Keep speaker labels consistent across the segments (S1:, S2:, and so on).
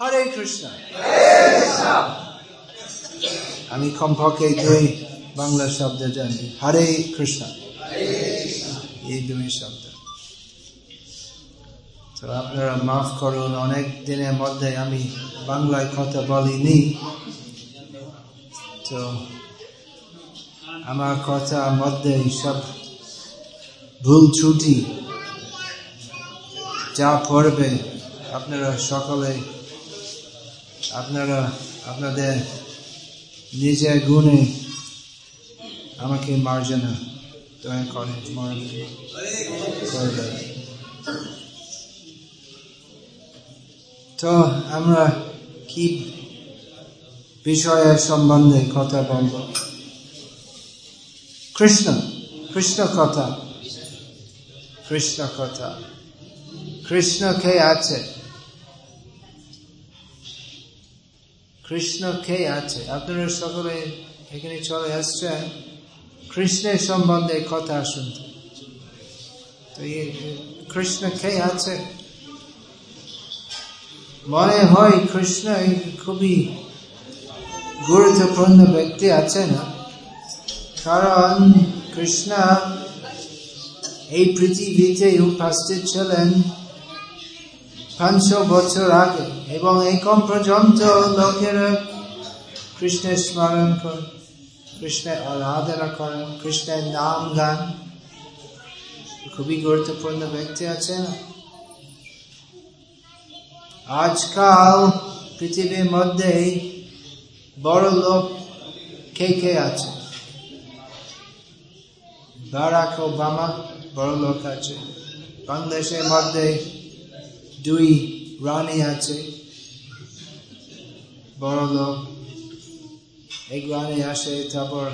S1: হরে কৃষ্ণ। আমি কমপক্ষে দুই বাংলা শব্দ জানি হরে কৃষ্ণ। এই দুই শব্দ। তো আপনারা মাফ করুন, অনেক দিনের মধ্যে আমি বাংলায় কথা বলিনি। তো আমার কথার মধ্যে সব ভুল ছুটি যা পড়বে আপনারা সকলে আপনারা, আপনাদের নিজের গুণে আমাকে মার্জনা দয়া করেন করবে তো আমরা কি বিষয়ের সম্বন্ধে কথা বলব? কৃষ্ণ কৃষ্ণ কথা কৃষ্ণ কথা। কৃষ্ণ কে আছে? কৃষ্ণ কে আছে? আপনারা সকলে এখানে চলে আসছেন। কৃষ্ণের সম্বন্ধে কথা শুনতে। তো কৃষ্ণ কে আছে? মনে হয় কৃষ্ণ খুবই গুরুত্বপূর্ণ ব্যক্তি আছে না কারণ কৃষ্ণ এই পৃথিবীতে উপস্থিত ছিলেন পাঁচশো বছর আগে এবং এখন পর্যন্ত লোকেরা কৃষ্ণের স্মরণ করেন কৃষ্ণের আরাধনা করেন কৃষ্ণের নাম গান। খুবই গুরুত্বপূর্ণ ব্যক্তি আছে না আজকাল পৃথিবীর মধ্যে বড় লোক কে কে আছে? বারাক ওবামা বড় লোক আছে। বাংলাদেশের মধ্যে দুই রানী আছে। বড় লোক। এক রানী আসে, তারপর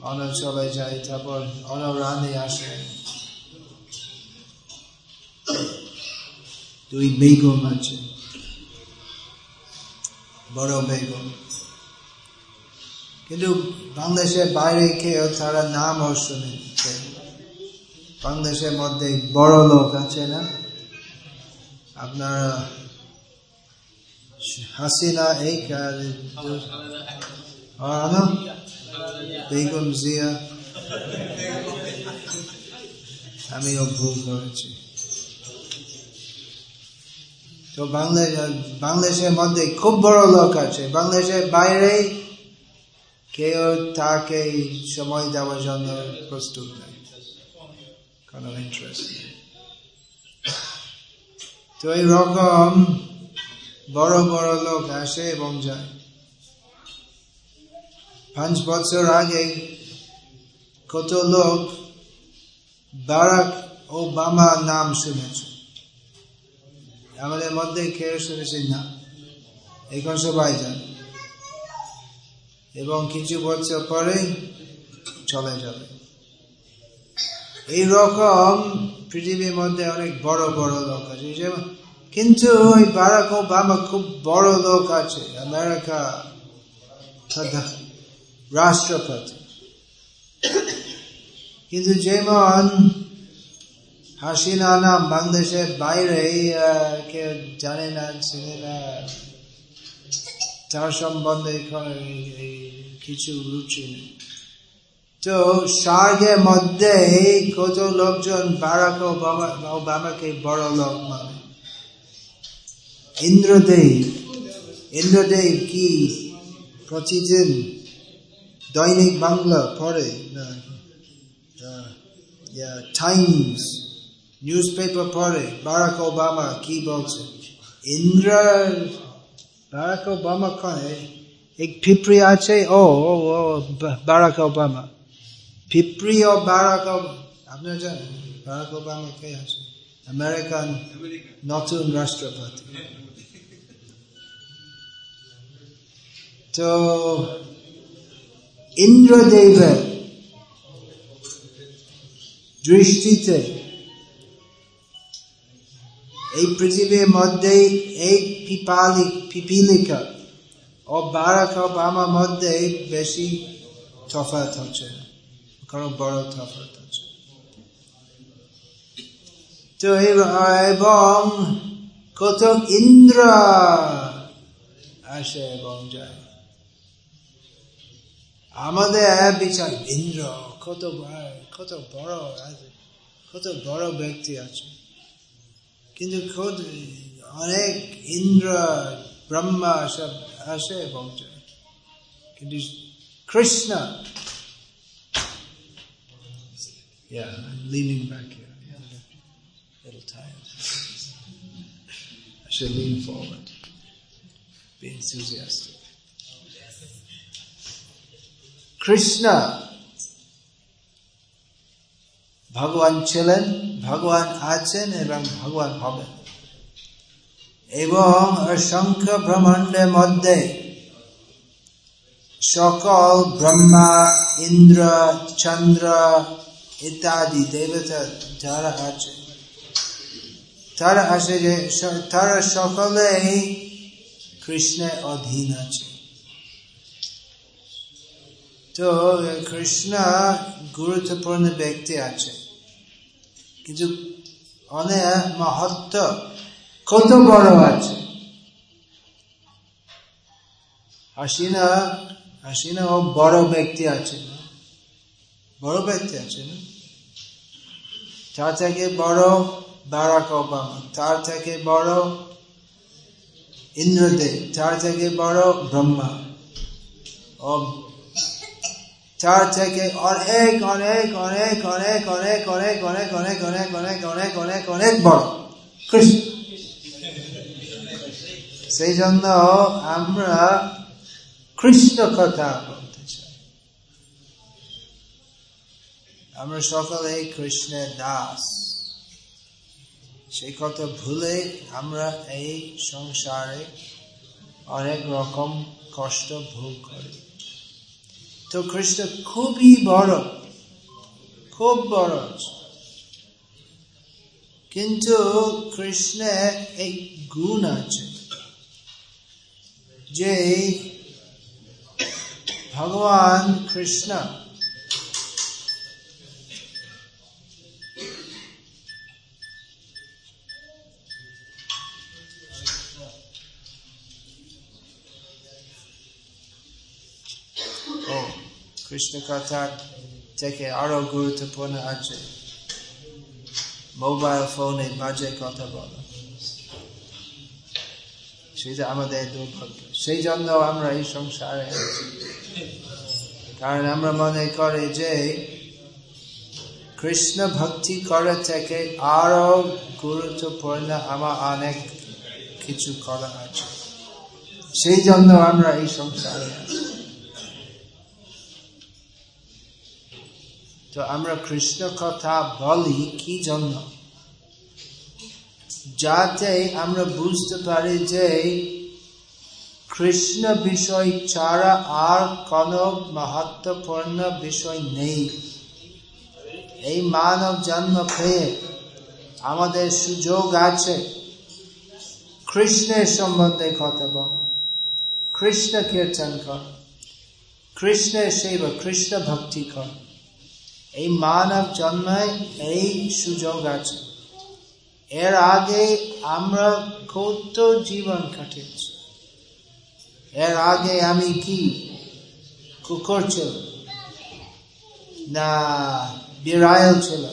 S1: অন চলে যায়, তারপর অন রানী আসে। দুই বেগম আছে। বড় বেগম। কিন্তু বাংলাদেশের বাইরে কেউ তারা নামও শুনে বাংলাদেশের মধ্যে বড় লোক আছে না? আপনার হাসিনা এই বেগম জিয়া আমিও ভুল করেছি তো বাংলাদেশ বাংলাদেশের মধ্যে খুব বড় লোক আছে বাংলাদেশের বাইরে কেউ তাকে সময় দেওয়ার জন্য প্রস্তুত নেই কোনো ইন্টারেস্ট নেই তো এইরকম বড় বড় লোক আসে এবং যায়। পাঁচ বছর আগে কত লোক বারাক ও বামা নাম শুনেছে। আমাদের মধ্যে কেউ শুনেছি না। এখন সবাই জানে। এবং কিছু বছর পরে চলে যাবে। এই রকম পৃথিবীর মধ্যে অনেক বড় বড় লোক আছে। যেমন কিন্তু ওই বারাক ওবামা খুব বড় লোক আছে, আমেরিকা রাষ্ট্রপতি। কিন্তু যেমন হাসিনা নাম বাংলাদেশের বাইরে কেউ জানে না, চিনে না। তার সম্বন্ধে কিছু রুচি নেই। তো স্বর্গের মধ্যে কত লোকজন বারাক ওবামাকে বড় লোক মানে। ইন্দ্রদেব ইন্দ্রদেব কি প্রতিদিন দৈনিক বাংলা পড়ে? না টাইমস নিউজ পেপার পড়ে, বারাক ওবামা কি বলছে? ইন্দ্র, বারাক ওবামা কয়, এক পিঁপড়ি আছে ও ও, বারাক ওবামা। পিঁপড়ি বারাক আপনার জানেন বারাক ওবামা কে আছে আমেরিকান নতুন রাষ্ট্রপতি তো ইন্দ্রদেবের দৃষ্টিতে এই পৃথিবীর মধ্যে এই পিপালি, পিপিলিকা ও বারাক আমার মধ্যে বেশি তফাত হচ্ছে। কোনো বড় তফাত আছে। তো এবং কত ইন্দ্র আসে এবং যায়। আমাদের বিচার ইন্দ্র, কত কত বড় আছে, কত বড় ব্যক্তি আছে। কিন্তু অনেক ইন্দ্র, ব্রহ্মা সব আসে এবং যায়। কিন্তু Krishna Yeah, I'm leaning back here. A little tired. I should lean forward. Be enthusiastic. Krishna ভগবান ছিলেন ভগবান আছেন এবং ভগবান হবেন এবং অসংখ্য ব্রহ্মাণ্ডের মধ্যে সকল ব্রহ্মা ইন্দ্র চন্দ্র ইত্যাদি দেবতা যারা আছে। তারা আসে যে তারা সকলেই কৃষ্ণের অধীন আছে। তো কৃষ্ণ গুরুত্বপূর্ণ ব্যক্তি আছে। কিন্তু অনেক মহত্ব কত বড় আছে। হাসিনা হাসিনা ও বড় ব্যক্তি আছে। না বড় ব্যক্তি আছে না তার থেকে বড় বারাক ওবামা তার থেকে বড় ইন্দ্রদেব তার থেকে বড় ব্রহ্মা তার থেকে অনেক অনেক অনেক অনেক অনেক অনেক অনেক অনেক অনেক অনেক অনেক অনেক অনেক বড় কৃষ্ণ সেই জন্য আমরা কৃষ্ণ কথা আমরা সকলে কৃষ্ণের দাস। সেই কথা ভুলে আমরা এই সংসারে অনেক রকম কষ্ট ভোগ করি। তো কৃষ্ণ খুবই বড়, খুব বড়। কিন্তু কৃষ্ণের এই গুণ আছে, যে ভগবান কৃষ্ণ কৃষ্ণ কথা থেকে আরও গুরুত্বপূর্ণ আছে মোবাইল ফোনে বাজে কথা বলা সেটা আমাদের দুর্ভাগ্য সেই জন্য আমরা এই সংসারে কারণ আমরা মনে করি যে কৃষ্ণ ভক্তি করে থেকে আরও গুরুত্বপূর্ণ আমার অনেক কিছু করা আছে সেই জন্য আমরা এই সংসারে আছি তো আমরা কৃষ্ণ কথা বলি কি জন্য? যাতে আমরা বুঝতে পারি যে কৃষ্ণ বিষয় ছাড়া আর কোন মহত্বপূর্ণ বিষয় নেই। এই মানব জন্ম পেয়ে আমাদের সুযোগ আছে কৃষ্ণের সম্বন্ধে কথা বল। কৃষ্ণ কীর্তন কর। কৃষ্ণের সেবা, কৃষ্ণ ভক্তি কর। এই মানব জন্মায় এই সুযোগ আছে। এর আগে আমরা কত জীবন কাটিয়েছি। এর আগে আমি কি? কুকুর ছিল না বিড়াল ছিল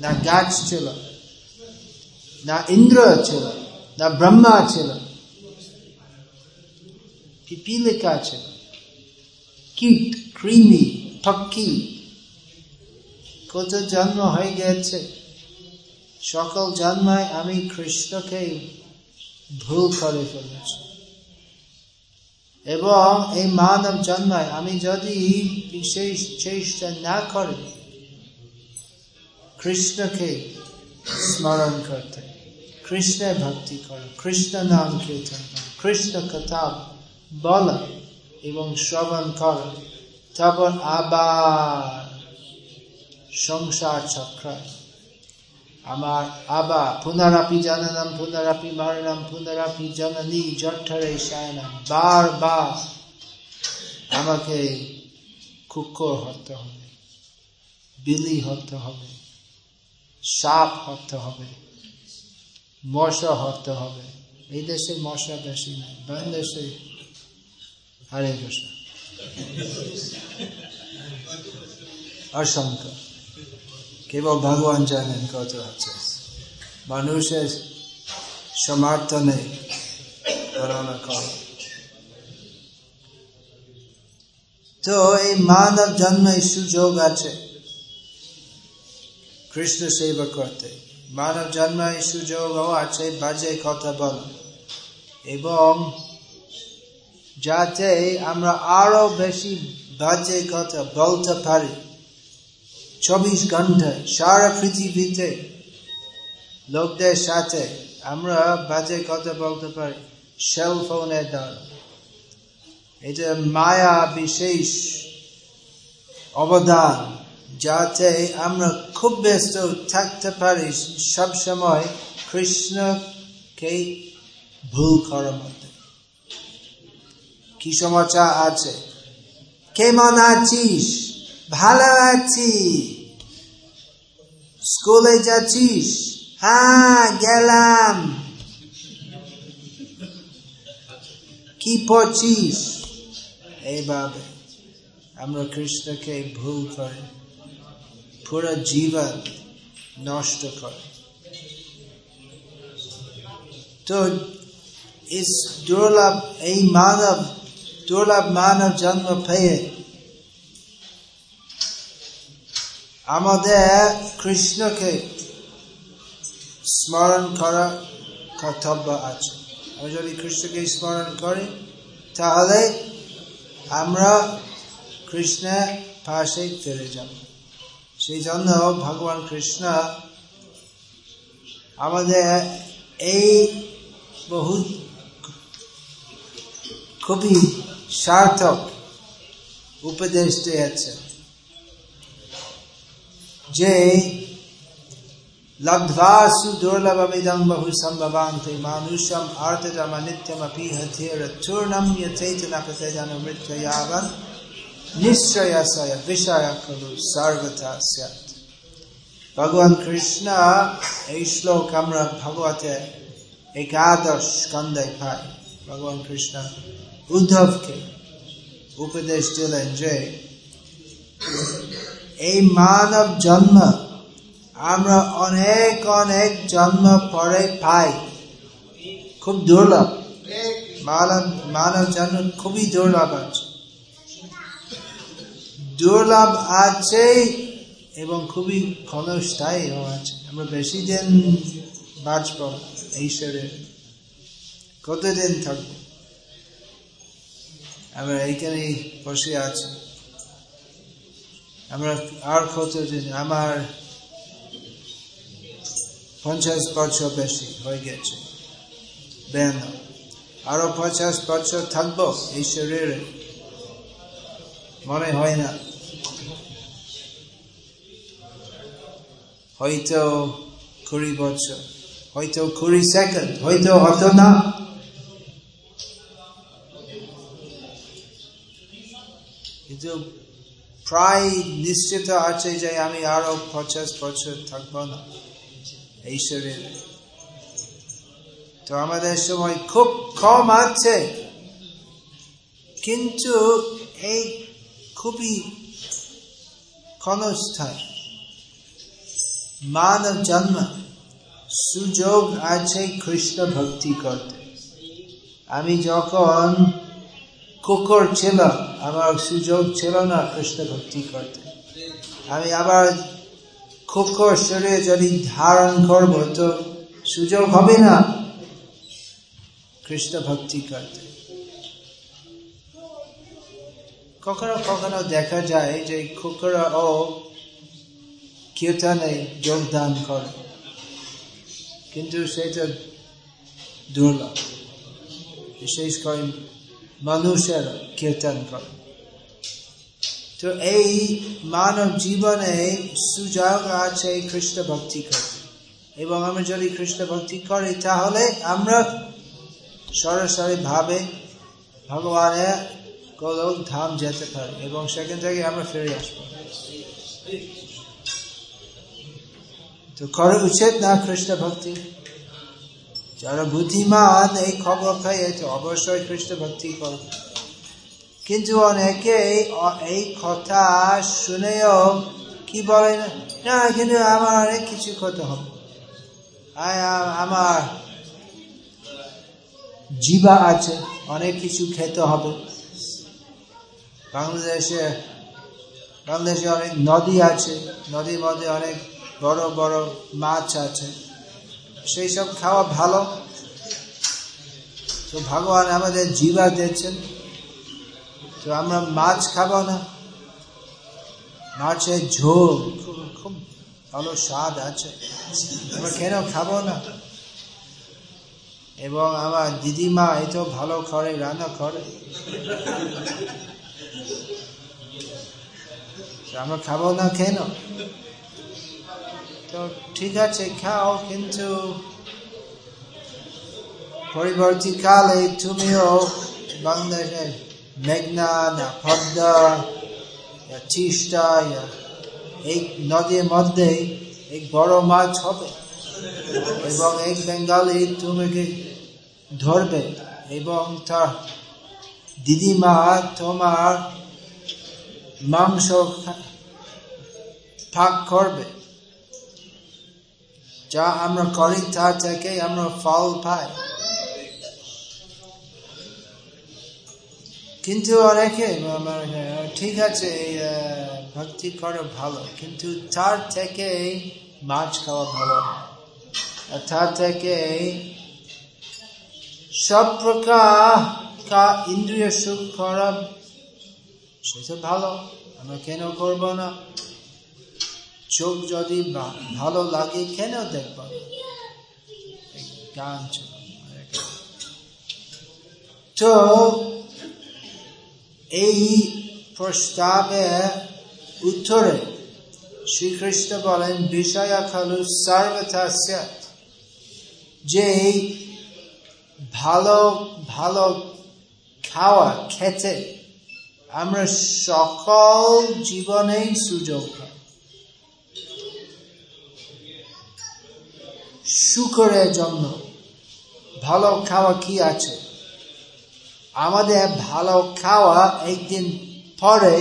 S1: না গাছ ছিল না ইন্দ্র ছিল না ব্রহ্মা ছিল পিপিলিকা ছিল কীট, কৃমি, পক্ষী কত জন্ম হয়ে গেছে। সকল জন্মায় আমি কৃষ্ণকে ভুল করে ফেলেছি। এবং এই মানব জন্মায় আমি যদি বিশেষ চেষ্টা না করি কৃষ্ণকে স্মরণ করতে, কৃষ্ণের ভক্তি করো, কৃষ্ণ নাম কীর্তন করো, কৃষ্ণ কথা বলা এবং শ্রবণ করো, তখন আবার সংসার চক্র। আমার আবা পুনরাপি জানানাম, পুনরাপি মারণাম, পুনরাপি জননী, জঠরে সায়নাম বারবার আমাকে কুকুর হতে হবে, বিলি হতে হবে, সাপ হতে হবে, মশা হতে হবে। এই দেশে মশা বেশি নাই, বান দেশে হরে কৃষ্ণ অসংখ্য। কেবল ভগবান জানেন কত আছে। মানুষের সমর্থ নেই করোনা করা তো এই মানব জন্মে সুযোগ আছে। কৃষ্ণ সেবা করতে। মানব জন্মে সুযোগও আছে, বাজে কথা বল। এবং যাতে আমরা আরও বেশি বাজে কথা বলতে পারি। চব্বিশ ঘণ্টা সারা পৃথিবীতে লোকদের সাথে আমরা বাজে কথা বলতে পারি। সেল ফোনের দ্বারা। এটা মায়া বিশেষ অবদান, যাতে আমরা খুব ব্যস্ত থাকতে পারি সবসময় কৃষ্ণকে ভুল করার মধ্যে। কি সমাচার আছে? কেমন আছিস? ভালো আছি। স্কুলে যাচ্ছিস? হ্যাঁ গেলাম। কি পড়ছিস? এইভাবে আমরা কৃষ্ণকে ভুল করে, পুরো জীবন নষ্ট করে। তো ইস দুর্লভ, এই মানব, দুর্লভ মানব জন্ম পেয়ে আমাদের কৃষ্ণকে স্মরণ করা কর্তব্য আছে। আমরা যদি কৃষ্ণকে স্মরণ করি, তাহলে আমরা কৃষ্ণের পাশে ফিরে যাব। সেই জন্য ভগবান কৃষ্ণ আমাদের এই বহু খুবই সার্থক উপদেশ দিয়েছে যে লব্ধ্বাসু দুর্লভমিদম বহু সম্ভবান্তে মানুষম আর্তজমনিত্যমপি হথেরচূর্ণম যথেতনপতেজনুমৃত্যয়াবন নিশ্চয়সয় বিষয় খলু সর্বথা স্যাত ভগবান কৃষ্ণ এই শ্লোক আমরা ভগবতে একাদশ স্কন্দায় পাই। ভগবান কৃষ্ণ উদ্ধবকে উপদেশ দিলেন যে এই মানব জন্ম আমরা অনেক অনেক জন্ম পরে পাই। খুব দুর্লভ। মানব মানব জন্ম খুবই দুর্লভ আছে। দুর্লভ আছে এবং খুবই ক্ষণস্থায়ী আছে। আমরা বেশি দিন বাঁচব এই শরীরে কতদিন থাকব? আমরা এইখানে বসে আছি। আমরা আর কতদিন আমার পঞ্চাশ বছর বেশি হয়ে গেছে। বেন আরও পঞ্চাশ বছর থাকব, এই শরীরে মনে হয় না। হয়তো কুড়ি বছর, হয়তো কুড়ি সেকেন্ড, হয়তো অত না। কিন্তু প্রায় নিশ্চিত আছে যে আমি আরও পঞ্চাশ বছর থাকব না। এই শরীরে। তো আমাদের সময় খুব কম আছে। কিন্তু এই খুবই ক্ষণস্থান মানব জন্ম সুযোগ আছে কৃষ্ণ ভক্তি করতে। আমি যখন কুকুর ছিল, আমার সুযোগ ছিল না কৃষ্ণ ভক্তি করতে। আমি আবার কুকুর শরীরে যদি ধারণ করব তো সুযোগ হবে না কৃষ্ণ ভক্তি করতে। কখনো কখনো দেখা যায় যে কুকুরা ও কীর্তনে যোগদান করে, কিন্তু সেটা দুর্লভ। বিশেষ করে মানুষের কীর্তন করে। তো এই মানব জীবনে সুযোগ আছে কৃষ্ণ ভক্তি করতে। এবং আমরা যদি কৃষ্ণ ভক্তি করি, তাহলে আমরা সরাসরি ভাবে ভগবানের গোলক ধাম যেতে পারি এবং সেখান থেকে আমরা ফিরে আসব। তো করে উচিত না কৃষ্ণ ভক্তি? যারা বুদ্ধিমান এই খবর পেয়েছে অবশ্যই খ্রিস্ট ভক্তি করবে। কিন্তু অনেকে এই কথা শুনেও কি বলে না কিন্তু আমার অনেক কিছু করতে হবে। আমার জীবা আছে, অনেক কিছু খেতে হবে। বাংলাদেশে বাংলাদেশে অনেক নদী আছে, নদীর মধ্যে অনেক বড় বড় মাছ আছে। সেই সব খাওয়া ভালো। তো ভগবান আমাদের জীবা দিচ্ছেন তো আমরা মাছ খাব না। মাছের ঝোল খুব ভালো স্বাদ আছে। আমরা কেন খাব না? এবং আমার দিদিমা এত ভালো করে রান্না করে। আমরা খাব না কেন? তো ঠিক আছে, খাও, কিন্তু পরিবর্তীকালে তুমিও বাংলাদেশের মেঘনা, না পদ্মা তিস্তা এই নদীর মধ্যে এক বড় মাছ হবে এবং এক বেঙ্গালি তুমি ধরবে এবং তার দিদিমা তোমার মাংস ভাগ করবে। যা আমরা করি, তা থেকে আমরা ফল পাই। কিন্তু অনেকে, ঠিক আছে ভক্তি করা ভালো, কিন্তু তার থেকে মাছ খাওয়া ভালো তার থেকে সব প্রকার ইন্দ্রিয় সুখ করা সেটা ভালো, আমরা কেন করব না? চোখ যদি ভালো লাগে, কেন দেখব? গান তো, এই প্রস্তাবে উত্তরে শ্রীকৃষ্ণ বলেন, বিষয় খালু সর্বথা যে ভালো ভালো খাওয়া খেতে আমরা সকল জীবনেই সুযোগ শুকরের জন্য ভালো খাওয়া কি আছে? আমাদের ভালো খাওয়া একদিন পরে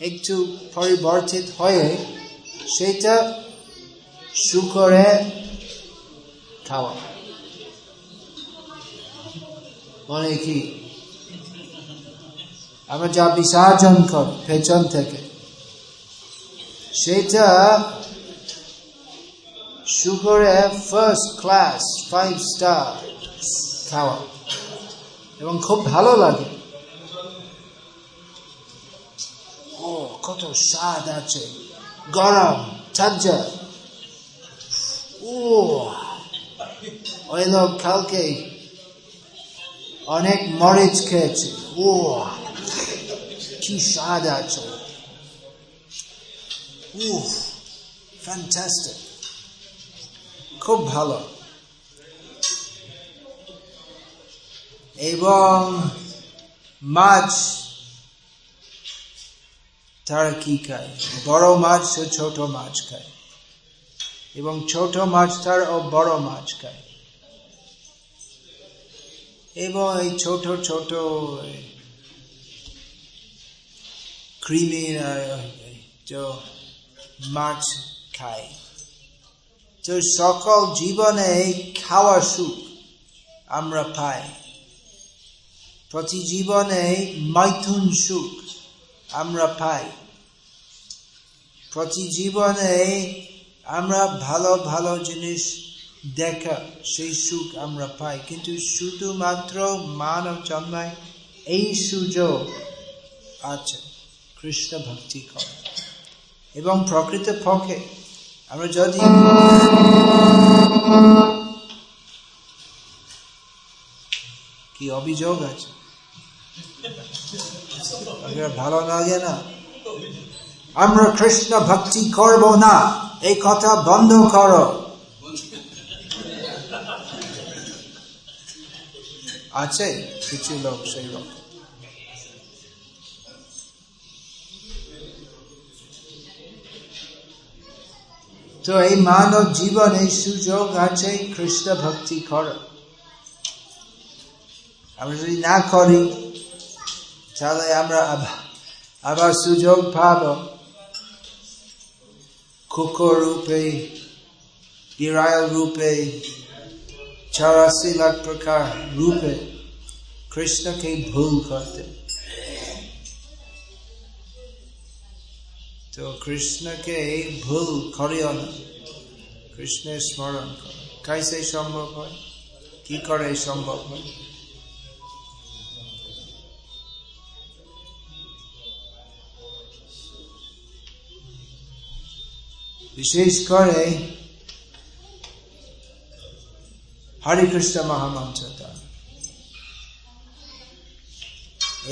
S1: একটু পরিবর্তিত হয়ে সেটা শুকরে খাওয়া। মানে কি? আমরা যা বিসর্জন কর পেছন থেকে, সেটা শুকরে ফার্স্ট ক্লাস ফাইভ স্টার খাওয়া। এবং খুব ভালো লাগে। ও, কত স্বাদ আছে। গরম ঠান্ডা ও, ওই লোক কালকে অনেক মরিচ খেয়েছে। ও, কি স্বাদ আছে। উফ ফ্যান্টাস্টিক খুব ভালো। এবং মাছ তারা কি খায়। বড় মাছ ছোট মাছ খায়। এবং ছোট মাছ তার ও বড় মাছ খায়। এবং এই ছোট ছোট কৃমি মাছ খায়। তো সকল জীবনে খাওয়া সুখ আমরা পাই। প্রতি জীবনে মাইথুন সুখ আমরা পাই। প্রতি জীবনে আমরা ভালো ভালো জিনিস দেখা, সেই সুখ আমরা পাই। কিন্তু শুধুমাত্র মানব জন্মায় এই সুযোগ আছে কৃষ্ণ ভক্তি কর। এবং প্রকৃত পক্ষে আমরা যদি কি অভিযোগ আছে? ভালো লাগে না? আমরা কৃষ্ণ ভক্তি করব না। এই কথা বন্ধ করো। আছে? কিছু লোক সেই লোক তো এই মানব জীবনে সুযোগ আছে, কৃষ্ণ ভক্তি কর। আমরা যদি না করি, তাহলে আমরা আবার সুযোগ পাব। কুকুর রূপে, বিড়াল রূপে, চৌরাশি লাখ প্রকার রূপে কৃষ্ণকে ভুল করতে। তো কৃষ্ণকে ভুল করিও না কৃষ্ণের স্মরণ কর। কাইসে সম্ভব হয়? কি করে সম্ভব হয়? বিশেষ করে হরে কৃষ্ণ মহামন্ত্রটা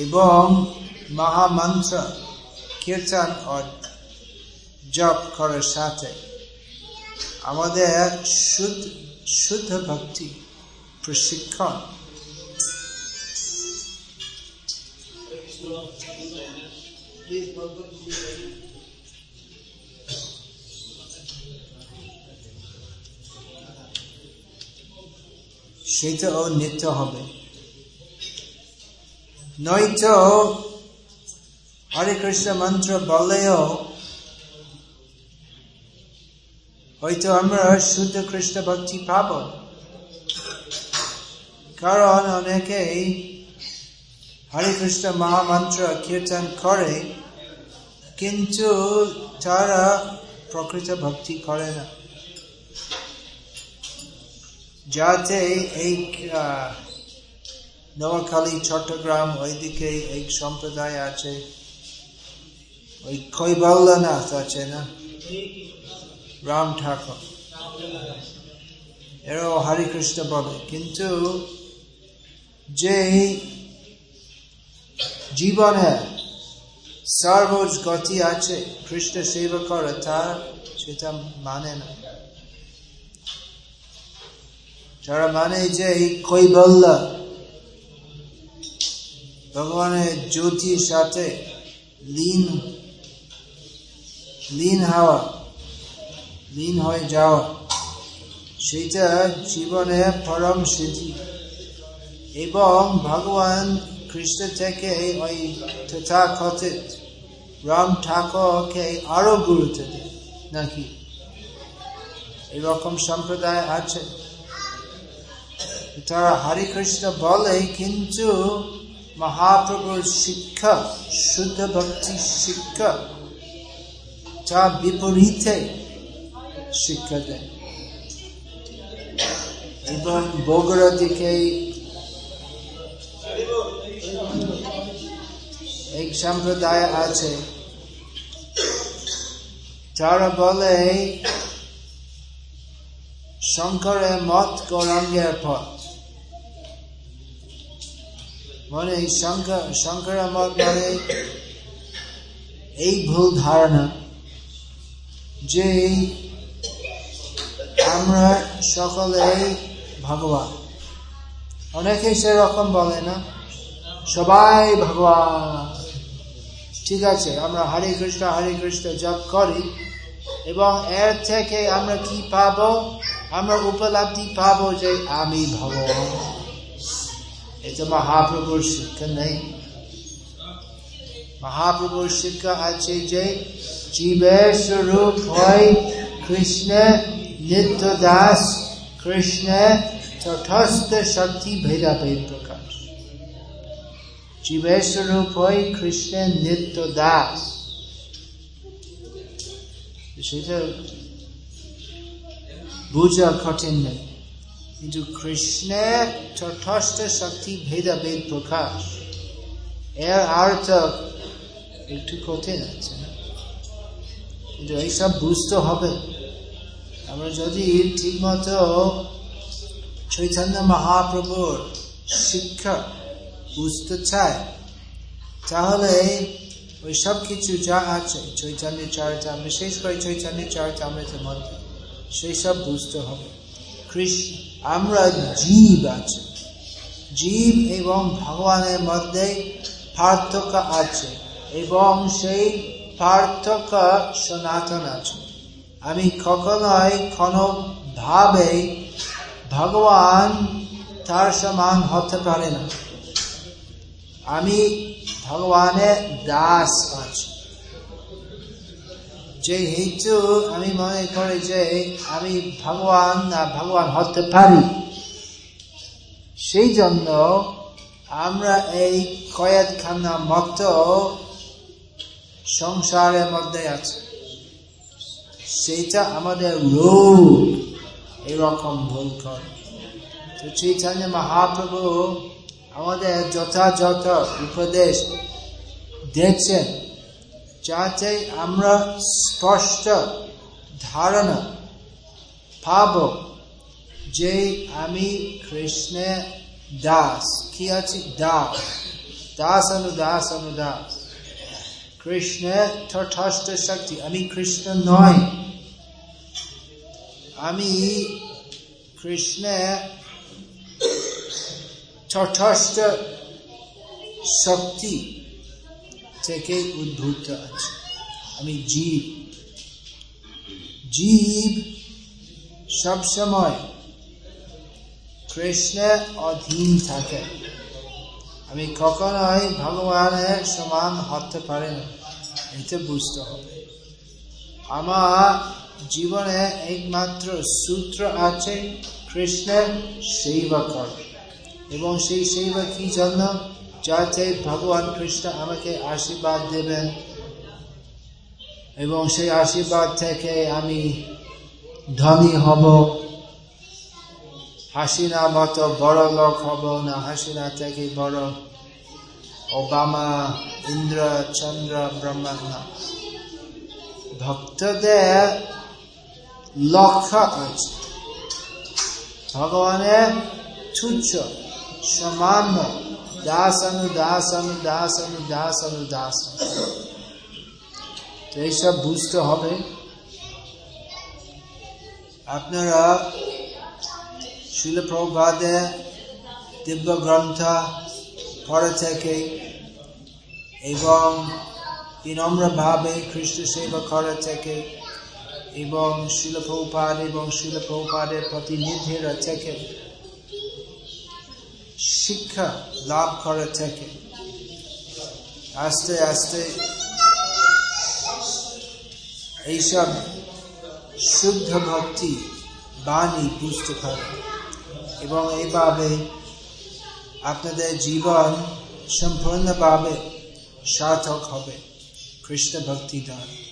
S1: এবং মহামন্ত্র, কীর্তন ও জপ করার সাথে। আমাদের শুদ্ধ শুদ্ধ ভক্তি, প্রশিক্ষণ। সেটাও নিত্য হবে। নয়তো হরে কৃষ্ণ মন্ত্র বললেও হয়তো আমরা শুদ্ধ কৃষ্ণ ভক্তি পাব। কারণ অনেকেই হরে কৃষ্ণ মহামন্ত্র কীর্তন করে, কিন্তু তারা প্রকৃত ভক্তি করে না। যাতে এই নোয়াখালী চট্টগ্রাম ওইদিকে এই সম্প্রদায় আছে, ওই কৈবল্যনাথ আছে না? রাম ঠাকুর। এরাও হরে কৃষ্ণ বলে। কিন্তু যে জীবনে সর্বোজ গতি আছে, কৃষ্ণ সেবা করে তার সেটা মানে না। যারা মানে যে কৈবল্য ভগবানের জ্যোতির সাথে লীন লীন হওয়া। লীন হয়ে যাওয়া সেটা জীবনে পরম সিদ্ধি। এবং ভগবান কৃষ্ণ থেকে ওই তথাকথিত রাম ঠাকুরকে আরও গুরুত্ব দেয় নাকি? এরকম সম্প্রদায় আছে। তারা হরে কৃষ্ণ বলে, কিন্তু মহাপ্রভুর শিক্ষা, শুদ্ধ ভক্তি শিক্ষা তা বিপরীতে শিক্ষা দেয়। এবং বগুড়া দিকে এক সম্প্রদায় আছে তারা বলে শঙ্করের মত গৌরাঙ্গের পথ। মানে শঙ্কর মত মানে এই ভুল ধারণা যে আমরা সকলে ভগবান। অনেকে সেরকম বলে না, সবাই ভগবান। ঠিক আছে, আমরা হরে কৃষ্ণ হরে কৃষ্ণ জপ করি, এবং এর থেকে আমরা কি পাব? আমরা উপলব্ধি পাব যে আমি ভগবান। এটা মহাপ্রভুর শিক্ষা নেই। মহাপ্রভুর শিক্ষা আছে যে জীবের স্বরূপ হয় কৃষ্ণ নিত্য দাস কৃষ্ণ তটস্থ শক্তি ভেদাভেদ প্রকাশ জীবের স্বরূপ হয় কৃষ্ণ নিত্য দাস বুঝা কঠিন নেই কিন্তু কৃষ্ণের তটস্থ শক্তি ভেদাভেদ প্রকাশ এর অর্থ একটু কঠিন আছে না কিন্তু এইসব বুঝতে হবে। আমরা যদি ঠিক মতো চৈতন্য মহাপ্রভুর শিক্ষা বুঝতে চাই, তাহলে ওই সব কিছু যা আছে, চৈতন্য চারিতা বিশেষ করে চৈতন্য চারিতামৃতের মধ্যে সেই সব বুঝতে হবে। কৃষ্ণ, আমরা জীব আছে। জীব এবং ভগবানের মধ্যে পার্থক্য আছে এবং সেই পার্থক্য সনাতন আছে। আমি কখনোই কোনো ভাবে ভগবান তার সমান হতে পারে না। আমি ভগবানের দাস আছি। যে হেতু আমি মনে করি যে আমি ভগবান না ভগবান হতে পারি, সেই জন্য আমরা এই কয়েকখানা মত সংসারের মধ্যে আছে। সেটা আমাদের রূপ। এরকম ভুল করে তো চৈতন্য মহাপ্রভু আমাদের যথাযথ উপদেশ দেখছেন যাতে আমরা স্পষ্ট ধারণা পাব যে আমি কৃষ্ণের দাস। কি আছে? দাস। দাস অনু দাস অনু দাস। কৃষ্ণের শক্তি। আমি কৃষ্ণ নয়। আমি কৃষ্ণের তথাস্থ শক্তি থেকে উদ্ভূত আছে। আমি জীব। জীব সবসময় কৃষ্ণের অধীন থাকে। আমি কখনোই ভগবানের সমান হতে পারে না। এটা বুঝতে হবে। আমার জীবনে একমাত্র সূত্র আছে কৃষ্ণের সেবা কর এবং সেই সেবা কি জন্য? যাতে ভগবান কৃষ্ণ আমাকে আশীর্বাদ দেবেন। এবং সেই আশীর্বাদ থেকে আমি ধনী হব। হাসিনা মতো বড় লোক হব না, হাসিনা থেকে বড় ওবামা, ইন্দ্র, চন্দ্র ব্রহ্মা ভক্তদের লক্ষ্য আছে। ভগবানের তুচ্ছ, সামান্য দাস অনু দাস অনু দাস অনু দাস অনু দাস এইসব বুঝতে হবে। আপনারা শিলপ্রভাদে দিব্য গ্রন্থ পড়ে থেকে এবং বিনম্রভাবে খ্রিস্ট সেবা করে থেকে এবং শিলপ্রপাদ এবং শিলপ্রপাদের প্রতিনিধিরা থেকে শিক্ষা লাভ করে থেকে আস্তে আস্তে এইসব শুদ্ধ ভক্তি বাণী বুঝতে পারে এবং এইভাবে আপনাদের জীবন সম্পূর্ণভাবে সার্থক হবে। কৃষ্ণ ভক্তি দান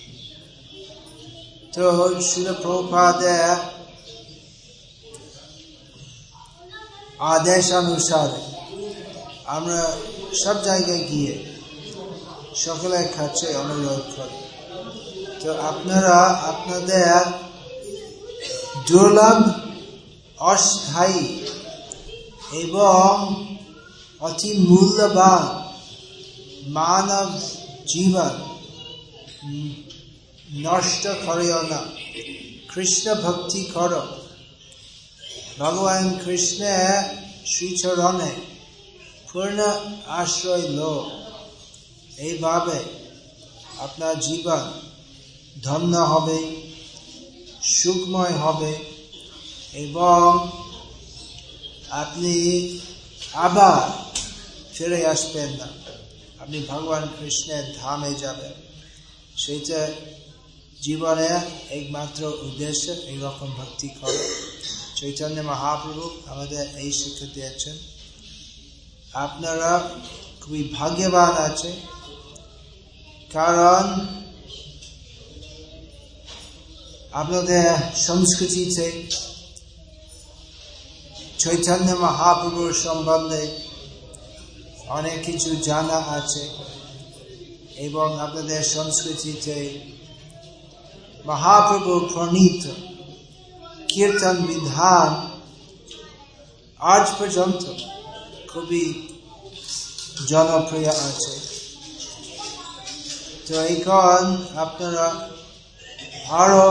S1: তো শিল প্রপাদের আদেশ অনুসারে আমরা সব জায়গায় গিয়ে সকলের কাছে অনুরোধ করি। তো আপনারা আপনাদের দুর্লভ, অস্থায়ী এবং অতি মূল্যবান মানব জীবন নষ্ট করিও না। কৃষ্ণ ভক্তি কর। ভগবান কৃষ্ণের শ্রীচরণে পূর্ণ আশ্রয় লো এইভাবে আপনার জীবন ধন্য হবে, সুখময় হবে এবং আপনি আবার ফিরে আসবেন না। আপনি ভগবান কৃষ্ণের ধামে যাবেন। সেইটা জীবনে একমাত্র উদ্দেশ্য এইরকম ভক্তি করে। চৈতন্য মহাপ্রভু আমাদের এই শিক্ষা দিয়েছেন। আপনারা খুবই ভাগ্যবান আছে কারণ আপনাদের সংস্কৃতিতে চৈতন্য মহাপ্রভুর সম্বন্ধে অনেক কিছু জানা আছে এবং আপনাদের সংস্কৃতিতে মহাপ্রভু প্রণীত কীর্তন বিধান আজ পর্যন্ত খুবই জনপ্রিয় আছে তো এখন আপনারা আরও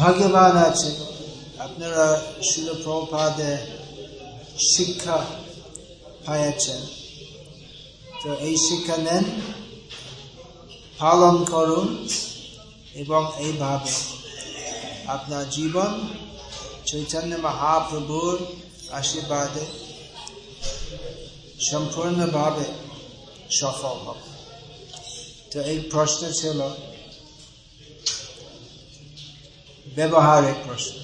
S1: ভাগ্যবান আছে আপনারা শিল প্রপাদে শিক্ষা পাইয়াছেন। তো এই শিক্ষা নেন। পালন করুন এবং এইভাবে আপনার জীবন চৈতন্য মহাপ্রভুর আশীর্বাদে সম্পূর্ণভাবে সফল হবে তো এই প্রশ্ন ছিল ব্যবহারিক প্রশ্ন।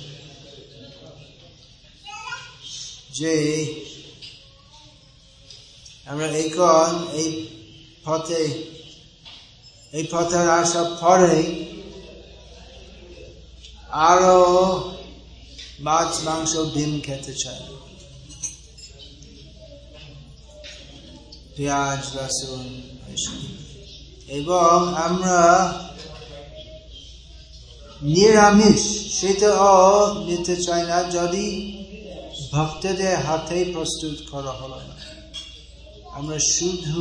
S1: যে আমরা এখন এই পথে এই পথের আসার পরে আরও মাছ, মাংস, ডিম খেতে চাই পেঁয়াজ, রসুন এবং আমরা নিরামিষ, সেটাও নিতে চাই না, যদি ভক্তদের হাতে প্রস্তুত করা হলো না আমরা শুধু,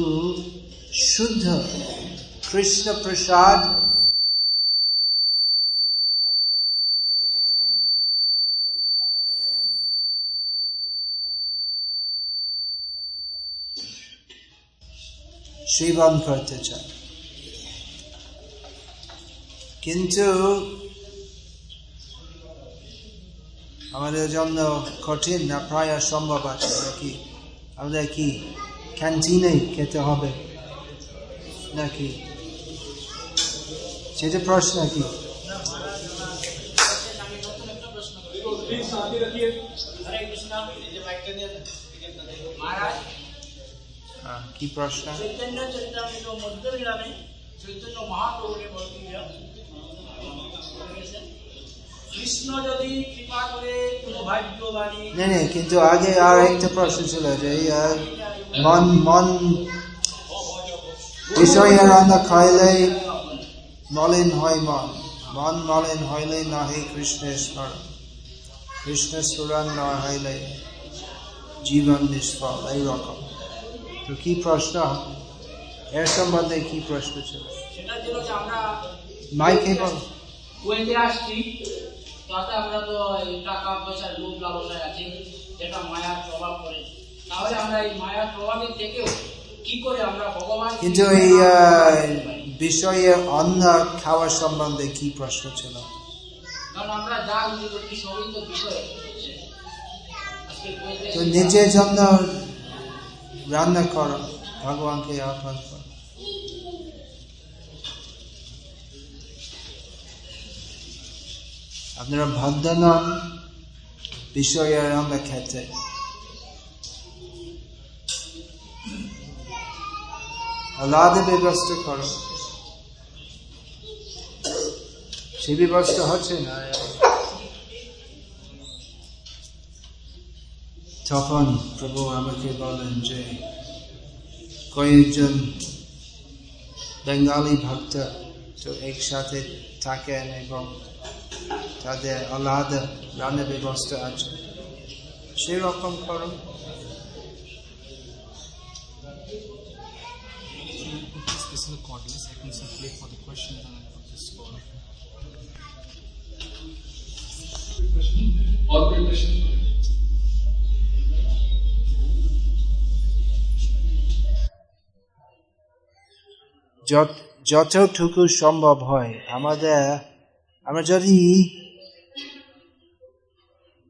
S1: শুদ্ধ কৃষ্ণ প্রসাদ সেবন করতে চাই কিন্তু আমাদের জন্য কঠিন না, প্রায় সম্ভব আছে নাকি আমাদের কি ক্যান্টিনে খেতে হবে? নাকি সেটা প্রশ্ন কি? কি প্রশ্ন?
S2: চৈতন্য চরিতামৃত মধ্যবিরামে চৈতন্য মহাপ্রভুকে বলছিলেন কৃষ্ণ যদি কৃপা করে কোনো ভাগ্যবাণী
S1: না না কিন্তু আগে আর একটা প্রশ্ন ছিল যে মন মন বিষয়ের রান্না খাইলে মলিন হয় মন মন মলিন হইলে নাহি কৃষ্ণের স্মরণ কৃষ্ণ স্মরণ না হইলে জীবন নিষ্ফল এইরকম তো কি প্রশ্ন? এর সম্বন্ধে কি প্রশ্ন ছিল? মাইকে বল।
S2: আসছি তাতে আমরা তো টাকা পয়সার লোভ লালসায় আছি যেটা মায়ার প্রভাব পড়ে। তাহলে আমরা এই মায়ার প্রভাবের থেকেও আমরা
S1: কিন্তু এই বিষয়ে অন্য খাওয়ার সম্বন্ধে কি প্রশ্ন ছিল?
S2: আমরা তো
S1: নিজের জন্য রান্না করো ভগবানকে আহ্বান করো। আপনারা ভদ্র নন বিষয়ে রান্না খেতে আলাদা ব্যবস্থা করো। সেই ব্যবস্থা হচ্ছে না? তখন প্রভু আমাকে বলেন যে কয়েকজন বেঙ্গালি ভক্ত তো একসাথে থাকেন এবং তাদের আলাদা রান্নার ব্যবস্থা আছে, সেরকম করো।
S3: audience. I concentrate for the question and then put this
S1: score. যতটুকু সম্ভব হয় আমাদের আমরা যদি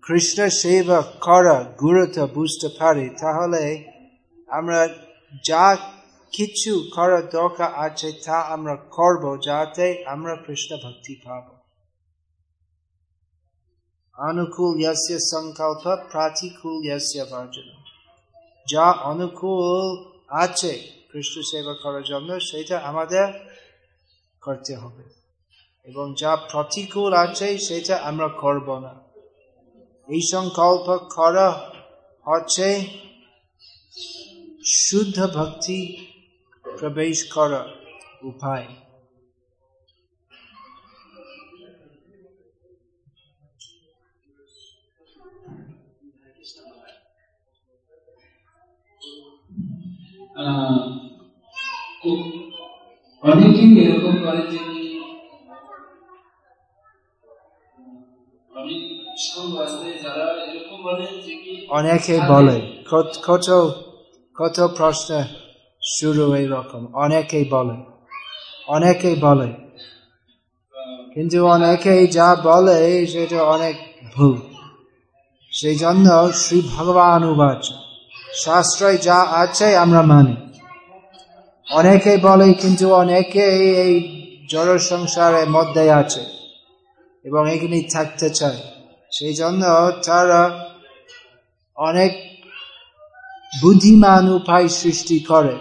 S1: কৃষ্ণ সেবা করা গুরুত্ব বুঝতে পারি তাহলে আমরা যা কিছু করা দরকার আছে তা আমরা করব যাতে আমরা কৃষ্ণ ভক্তি পাব অনুকূল সংকল্প প্রাতিকূল বর্জন যা অনুকূল আছে কৃষ্ণ সেবা করার জন্য সেটা আমাদের করতে হবে এবং যা প্রতিকূল আছে সেটা আমরা করব না এই সংকল্প করা হচ্ছে শুদ্ধ ভক্তি প্রবেশ করা উপায়
S4: অনেকেই এরকম করে যে অনেক বলে
S1: কত কত প্রশ্ন। শুরু এইরকম অনেকেই বলে অনেকেই বলে। কিন্তু অনেকেই যা বলে, সেটা অনেক ভুল। সেই জন্য শ্রী ভগবান উবাচ শাস্ত্রে যা আছে আমরা মানি। অনেকে বলে, কিন্তু অনেকে এই জড় সংসারের মধ্যে আছে এবং এখানে থাকতে চায়। সেই জন্য তারা অনেক বুদ্ধিমান উপায় সৃষ্টি করে।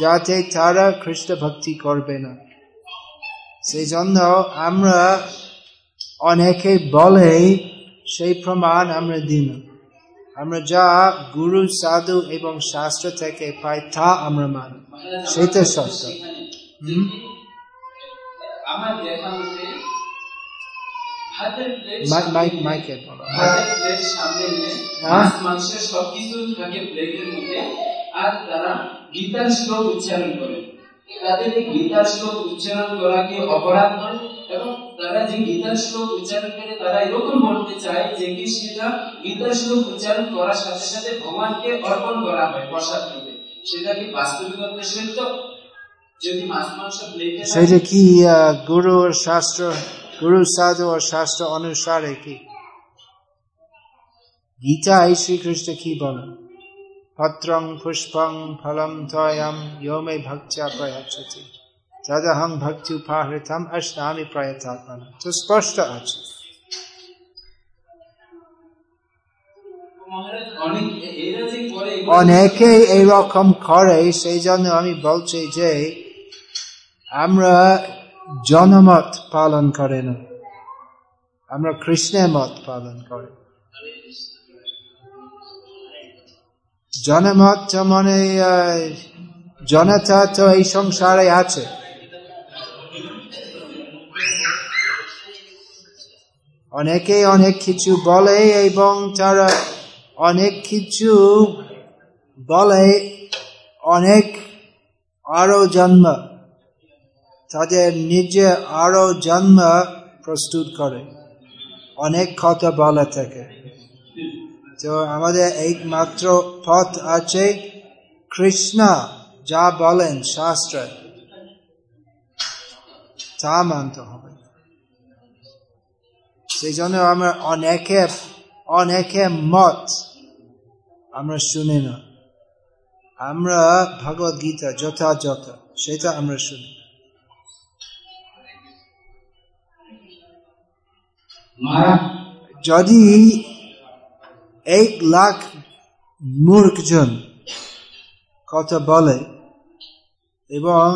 S1: যাতে তারা খ্রিস্ট ভক্তি করবে না। সেই জন্য আমরা অনেকে বলে সেই প্রমাণ আমরা দিই না। আমরা যা গুরু সাধু এবং শাস্ত্র থেকে পাই তা আমরা মানি। সেটা সত্য। হ্যাঁ?
S4: আর তারা গীতার শ্লোক উচ্চারণ করে। তাদের এই গীতার শ্লোক উচ্চারণ করা কি অপরাধ নয় এবং তারা যে গীতার শ্লোক উচ্চারণ করে, তারা এরকম বলতে চায় যে কি সেটা গীতার শ্লোক উচ্চারণ করার সাথে সাথে ভগবানকে অর্পণ করা হয় প্রসাদ রূপে সেটা কি বাস্তবিক অর্থে সত্য যদি মাছ, মাংস
S1: সেটা কি গুরু শাস্ত্র, গুরু সাধু ও শাস্ত্র অনুসারে কি? গীতায় শ্রীকৃষ্ণ কি বলেন? পত্রং পুষ্পং ফলম তয়ম ইয়মে ভক্ত্যা প্রয়াচ্ছতি তদহং ভক্তি উপাহৃতম অষ্টামি প্রয়তাত্মনা তো স্পষ্ট আছে
S4: অনেকে
S1: এইরকম করে সেই জন্য আমি বলছি যে আমরা জনমত পালন করে না। আমরা কৃষ্ণের মত পালন করি। জনমত মানে জনতা তো এই সংসারে আছে। অনেকে অনেক কিছু বলে এবং তারা অনেক কিছু বলে, অনেক আরও জন্ম, তাদের নিজে আরও জন্ম প্রস্তুত করে, অনেক কথা বলা থাকে। তো আমাদের একমাত্র পথ আছে কৃষ্ণ যা বলেন শাস্ত্র। তা মানতে হবে। সেই জন্য আমরা অনেকে অনেকে মত আমরা শুনি না। আমরা ভগবত গীতা যথাযথ সেটা আমরা শুনি। যদি এক লাখ মূর্খজন কথা বলে এবং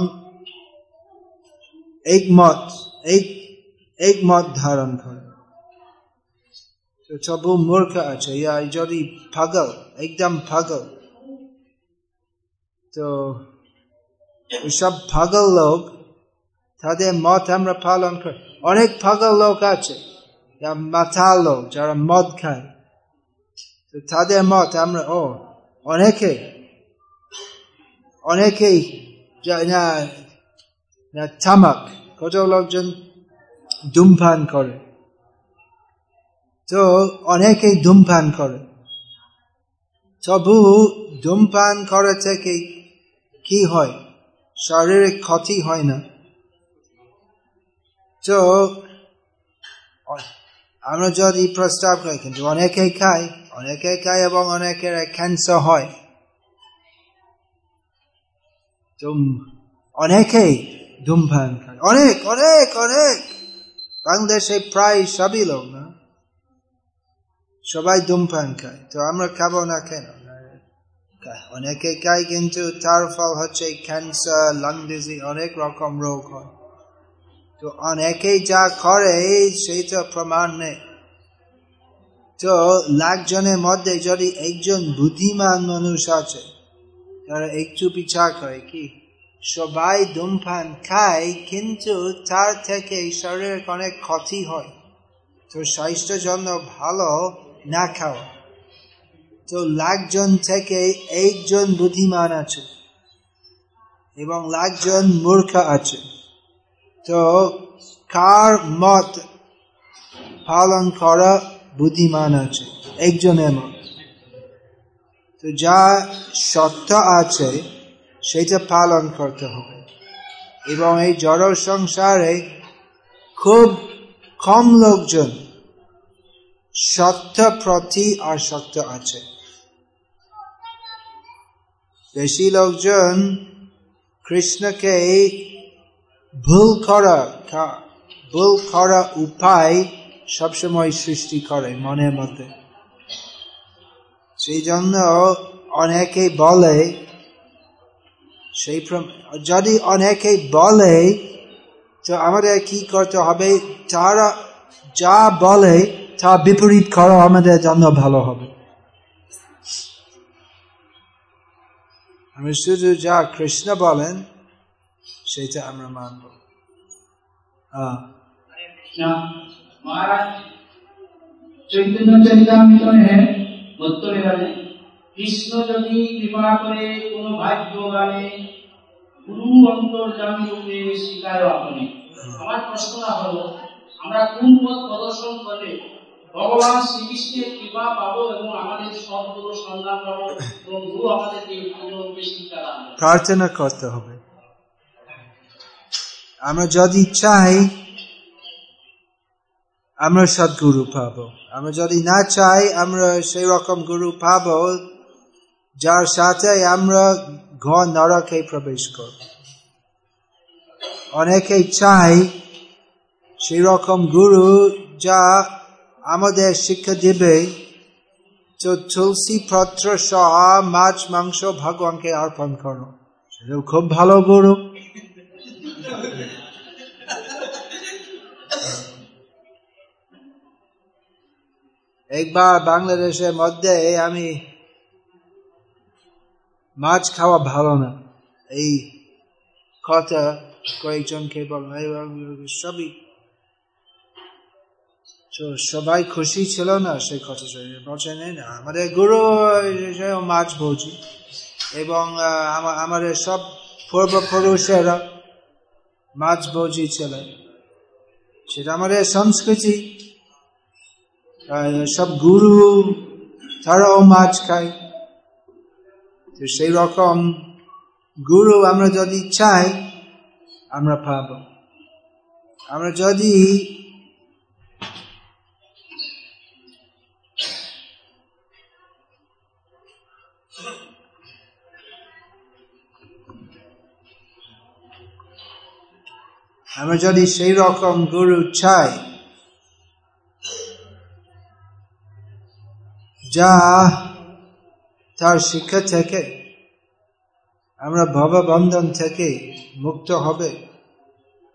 S1: এক মত এক ধারণ করে। তবু মূর্খ আছে, ইয়া যদি পাগল, একদম পাগল। তো সব পাগল লোক, তাদের মত আমরা পালন করি। অনেক পাগল লোক আছে যা মাথাল লোক, যারা মদ খায়। তাদের মত আমরা, ও, অনেকে, অনেকেই তামাক কত লোকজন ধূমপান করে। তো অনেকেই ধূমপান করে। তবু ধূমপান করে থেকে কি হয়? শরীরে ক্ষতি হয় না। তো, আমরা যদি প্রস্তাব করি, কিন্তু অনেকে খায়। অনেকে খায় এবং অনেকের ক্যান্সার হয়। অনেকেই ধূমপান খায় অনেক অনেক অনেক। বাংলাদেশে প্রায় সবই লোক, না? সবাই ধূমপান খায় তো আমরা খাব না কেন? অনেকে খায় কিন্তু তার ফল হচ্ছে ক্যান্সার লাং ডিজিজ অনেক রকম রোগ হয়। তো অনেকেই যা করে, সেই তো প্রমাণ নেই। তো লাখ জনের মধ্যে যদি একজন বুদ্ধিমান মানুষ আছে, তারা একটু বিচার করে কি? সবাই ধূমপান খায়, কিন্তু তার থেকে শরীরের অনেক ক্ষতি হয়। তো স্বাস্থ্যের জন্য ভালো না খাওয়া। তো লাখজন থেকে একজন বুদ্ধিমান আছে এবং লাখজন মূর্খ আছে। তো কার মত পালন করা বুদ্ধিমান আছে, একজন মত তো যা সত্য আছে, সেটা পালন করতে হবে। এবং এই জড় সংসারে খুব কম লোকজন সত্য প্রতি আর সত্য আছে। বেশি লোকজন কৃষ্ণকে ভুল করা ভুল করা উপায় সবসময় সৃষ্টি করে মনের মধ্যে। সেই জন্য অনেকে বলে, সেই যদি অনেকে বলে, তো আমাদের কি করতে হবে? তারা যা বলে, তা বিপরীত করা আমাদের জন্য ভালো হবে। আমি শুধু যা কৃষ্ণ বলেন, সেটা আমরা মানব। আহ,
S4: कृष्णा महाराज চৈতন্য চরিতামৃতনে উত্তরে বলে কৃষ্ণ যদি কৃপা করে কোন ভাগ্যবানে গুরু অন্তর্জামী রূপে স্বীকার আপনি
S2: আমার প্রশ্নটা হলো আমরা কোন পথ প্রদর্শন করলে ভগবান শ্রীকৃষ্ণের কৃপা পাবো এবং আমাদের সদ্গুরু সন্ধান পাবো এবং গুরু আমাদেরকে পুজোরূপে শিক্ষা দান করবে।
S1: প্রার্থনা করতে হবে আমরা যদি চাই আমরা সদ্গুরু পাবো। আমরা যদি না চাই, আমরা সেই রকম গুরু পাবো যার সাথে আমরা ঘর নরকে প্রবেশ করব। অনেকে চাই সেই রকম গুরু যা আমাদের শিক্ষা দেবে। তো তুলসী পত্র সহ মাছ, মাংস ভগবানকে অর্পণ করো। সেটা খুব ভালো গুরু। একবার বাংলাদেশের মধ্যে আমি মাছ খাওয়া ভালো না। এই কথা কয়েকজনকে বললাম এবং সবই তো সবাই খুশি ছিল না? সেই কথা শুনে বলছেন, না, আমাদের গুরু মাছ ভোজি এবং আমাদের সব পূর্বপুরুষেরা মাছ ভোজি ছিলেন। সেটা আমাদের সংস্কৃতি সব গুরু তারাও মাছ খায়। তো সেই রকম গুরু আমরা যদি চাই, আমরা পাব। আমরা যদি আমরা যদি সেই রকম গুরু চাই যা তার শিক্ষা থেকে আমরা ভববন্ধন থেকে মুক্ত হবে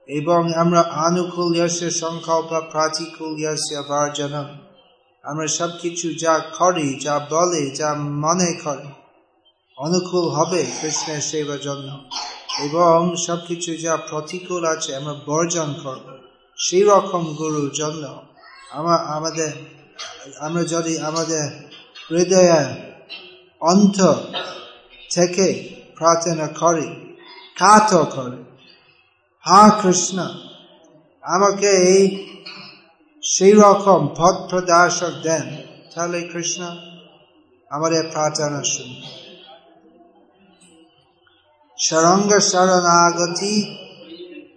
S1: এবং আমরা আনুকূল্যস্য সংকল্প প্রাতিকূল্যস্য বর্জনম আমরা সব কিছু যা করি, যা বলে, যা মনে করে, অনুকূল হবে কৃষ্ণের সেবার জন্য। এবং সবকিছু যা প্রতিকূল আছে, আমরা বর্জন করব। সেই রকম গুরুর জন্য আমার আমাদের আমরা যদি আমাদের হৃদয়ে অন্ত থেকে প্রার্থনা করি কাত করে, হা কৃষ্ণ, আমাকে এই সেই রকম পথ প্রদর্শক দেন, তাহলে কৃষ্ণ আমাদের প্রার্থনা শুনুন। সরঙ্গ শরণাগতি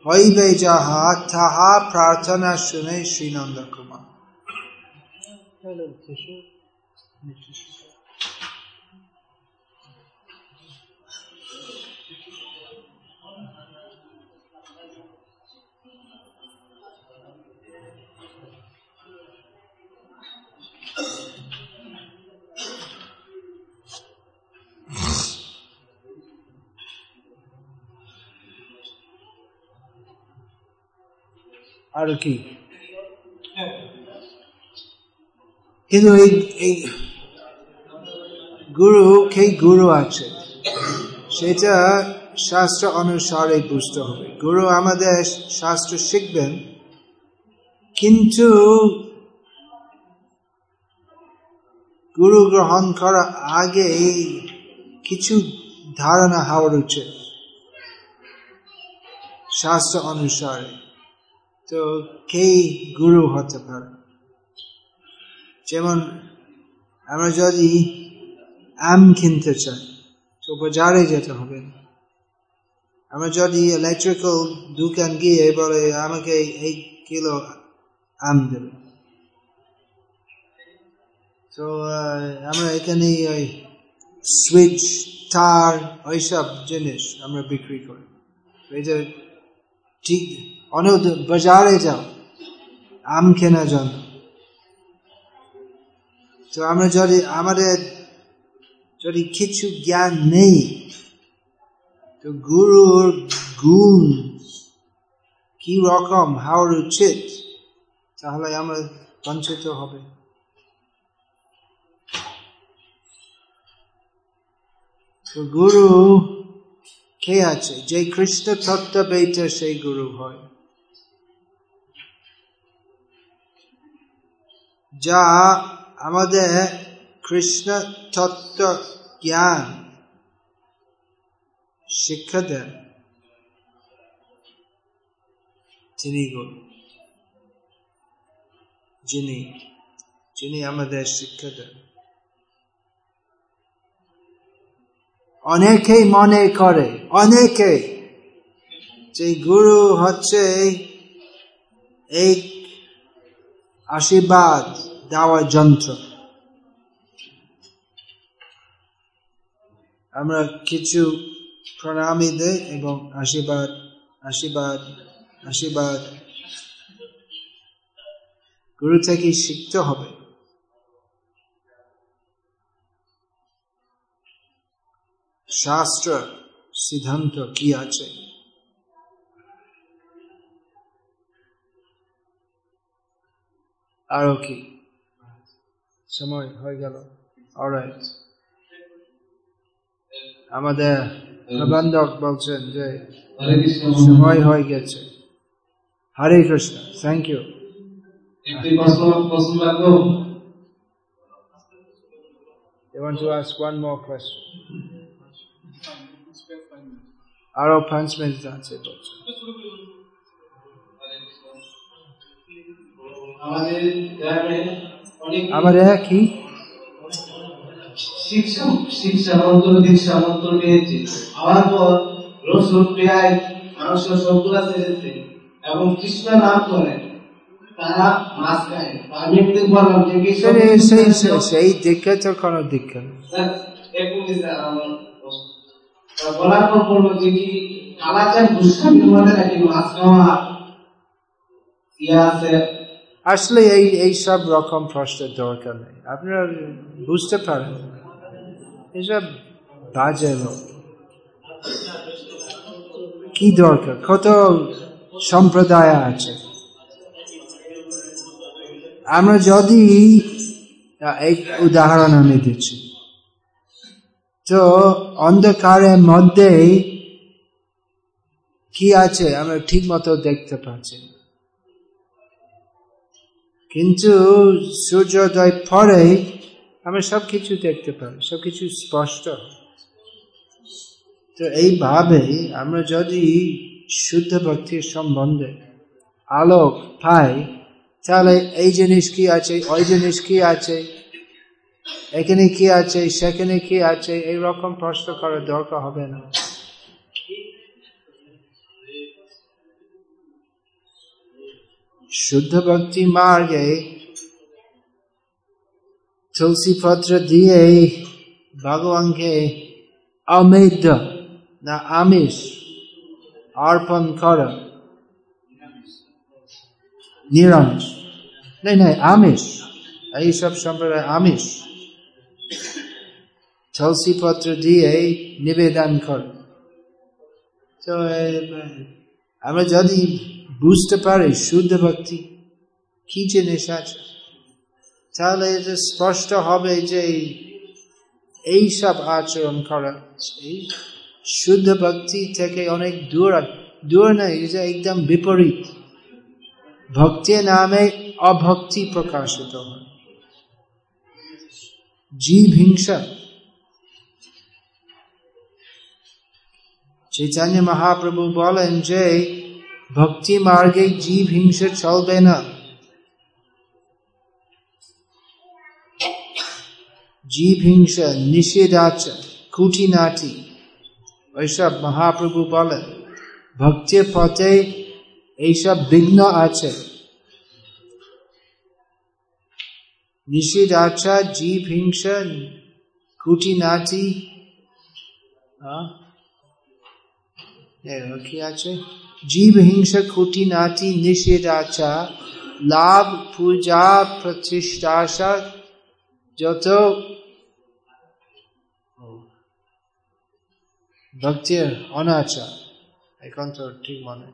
S1: হইবে যাহা, তাহা প্রার্থনা শুনে শ্রীনন্দ কুমার। আর কি? কিন্তু এই এই গুরু কে গুরু আছে সেটা শাস্ত্র অনুসারে বুঝতে হবে। গুরু আমাদের শাস্ত্র শিখবেন, কিন্তু গুরু গ্রহণ করার আগে কিছু ধারণা হওয়ার উচিত, শাস্ত্র অনুসারে। তো, কে গুরু হতে পারে? যেমন, আমরা যদি আম কিনতে চাই, তো বাজারে যেতে হবে। আমরা যদি ইলেকট্রিক্যাল দোকান গিয়ে বলে, আমাকে এক কিলো আম দেবে। তো আমরা এখানে ওই সুইচ তার ওইসব জিনিস আমরা বিক্রি করি। এই যে ঠিক, অনেক বাজারে যাও, আম কেনার জন্য। তো আমরা যদি, আমাদের যদি কিছু জ্ঞান নেই, তো গুরুর গুণ কি রকম হওয়ার উচিত তাহলে আমরা বঞ্চিত হবে। তো গুরু কে আছে? যে কৃষ্ণ তত্ত্ব বেটা সেই গুরু হয়। যা আমাদের কৃষ্ণ তত্ত্ব জ্ঞান শিক্ষা দেন। তিনি যিনি যিনি আমাদের শিক্ষা দেন। অনেকেই মনে করে, অনেকে যে গুরু হচ্ছে এই আশীর্বাদ। দেওয়ার যন্ত্র। আমরা কিছু প্রণামী দেই এবং আশীর্বাদ আশীর্বাদ আশীর্বাদ। গুরু থেকে শিখতে হবে। শাস্ত্র, সিদ্ধান্ত কি আছে? আরও কি? সময় হয়ে গেল। আমাদের প্রবন্ধক বলছেন যে, সময় হয়ে গেছে।
S4: Hare Krishna thank you
S1: You want to ask one more? আরও পাঁচ মিনিট আছে
S4: আমাদের অনেক
S1: আমাদের কি?
S4: শিক্ষা শিক্ষা মন্ত্র দীক্ষা মন্ত্র পেয়েছে হওয়ার পর রসুন পেঁয়াজ মাংস সবগুলা ছেড়েছে এবং কৃষ্ণ নাম তারা মাছ খায়। আমি একটু বললাম যে কি
S1: সেই সেই দীক্ষা তো কোনো দীক্ষা।
S4: স্যার, আমার। বলার পর বলব যে কি কালাচার দুষ্কর্মের মধ্যে নাকি মাছ খাওয়া? ইয়ে আছে
S1: আসলে এই এই সব রকম প্রশ্নের দরকার নেই। আপনারা বুঝতে পারেন এসব বাজে লোক কি দরকার? কত সম্প্রদায় আছে। আমরা যদি এক উদাহরণ আমি দিচ্ছি। তো অন্ধকারের মধ্যে কি আছে আমরা ঠিক মতো দেখতে পাচ্ছি না। কিন্তু সূর্যোদয় পরে আমরা সবকিছু দেখতে পাই সবকিছু স্পষ্ট তো এইভাবে আমরা যদি শুদ্ধ ভক্তির সম্বন্ধে আলোক পাই, তাহলে এই জিনিস কি আছে, ওই জিনিস কি আছে, এখানে কি আছে, সেখানে কি আছে এই রকম প্রশ্ন করার দরকার হবে না। শুদ্ধ ভক্তি মার্গে তুলসী পত্র দিয়ে ভগবানকে অমেধ না আমিষ অর্পণ করা। নিরামিষ। নাই নাই, আমিষ। এইসব সম্প্রদায় আমিষ। তুলসী পত্র দিয়ে নিবেদন করে। তো আমরা যদি বুঝতে পারি শুদ্ধ ভক্তি। কি জিনিস আছে। তাহলে এটা স্পষ্ট হবে যে এই সব আচরণ করা এই শুদ্ধ ভক্তি থেকে অনেক দূর দূর নেই এটা একদম বিপরীত। ভক্তির নামে অভক্তি প্রকাশিত হয়। জীব হিংসা। চৈতন্য মহাপ্রভু বলেন যে ভক্তি মার্গে জীব হিংসা চলবে না। জীব হিংসা নিষেধ আছে খুঁটিনাটি, ওইসব মহাপ্রভু বলেন। ভক্তির পথে এইসব বিঘ্ন আছে। নিষেধ আচ্ছা জীব হিংসা, খুঁটিনাটি কি আছে? জীব হিংসা খুঁটি নাটি নিষেধাচা লাভ পূজা প্রতিষ্ঠাশা যত ভক্তির অনাচার এখন তো ঠিক মনে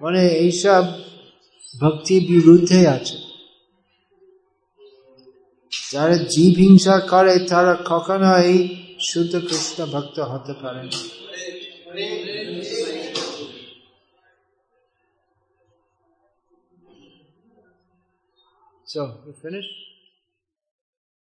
S1: মানে এইসব ভক্তি বিরুদ্ধে আছে যারা জীব হিংসা করে তারা কখনোই শুদ্ধ কৃষ্ণ ভক্ত হতে পারে না So, we're finished?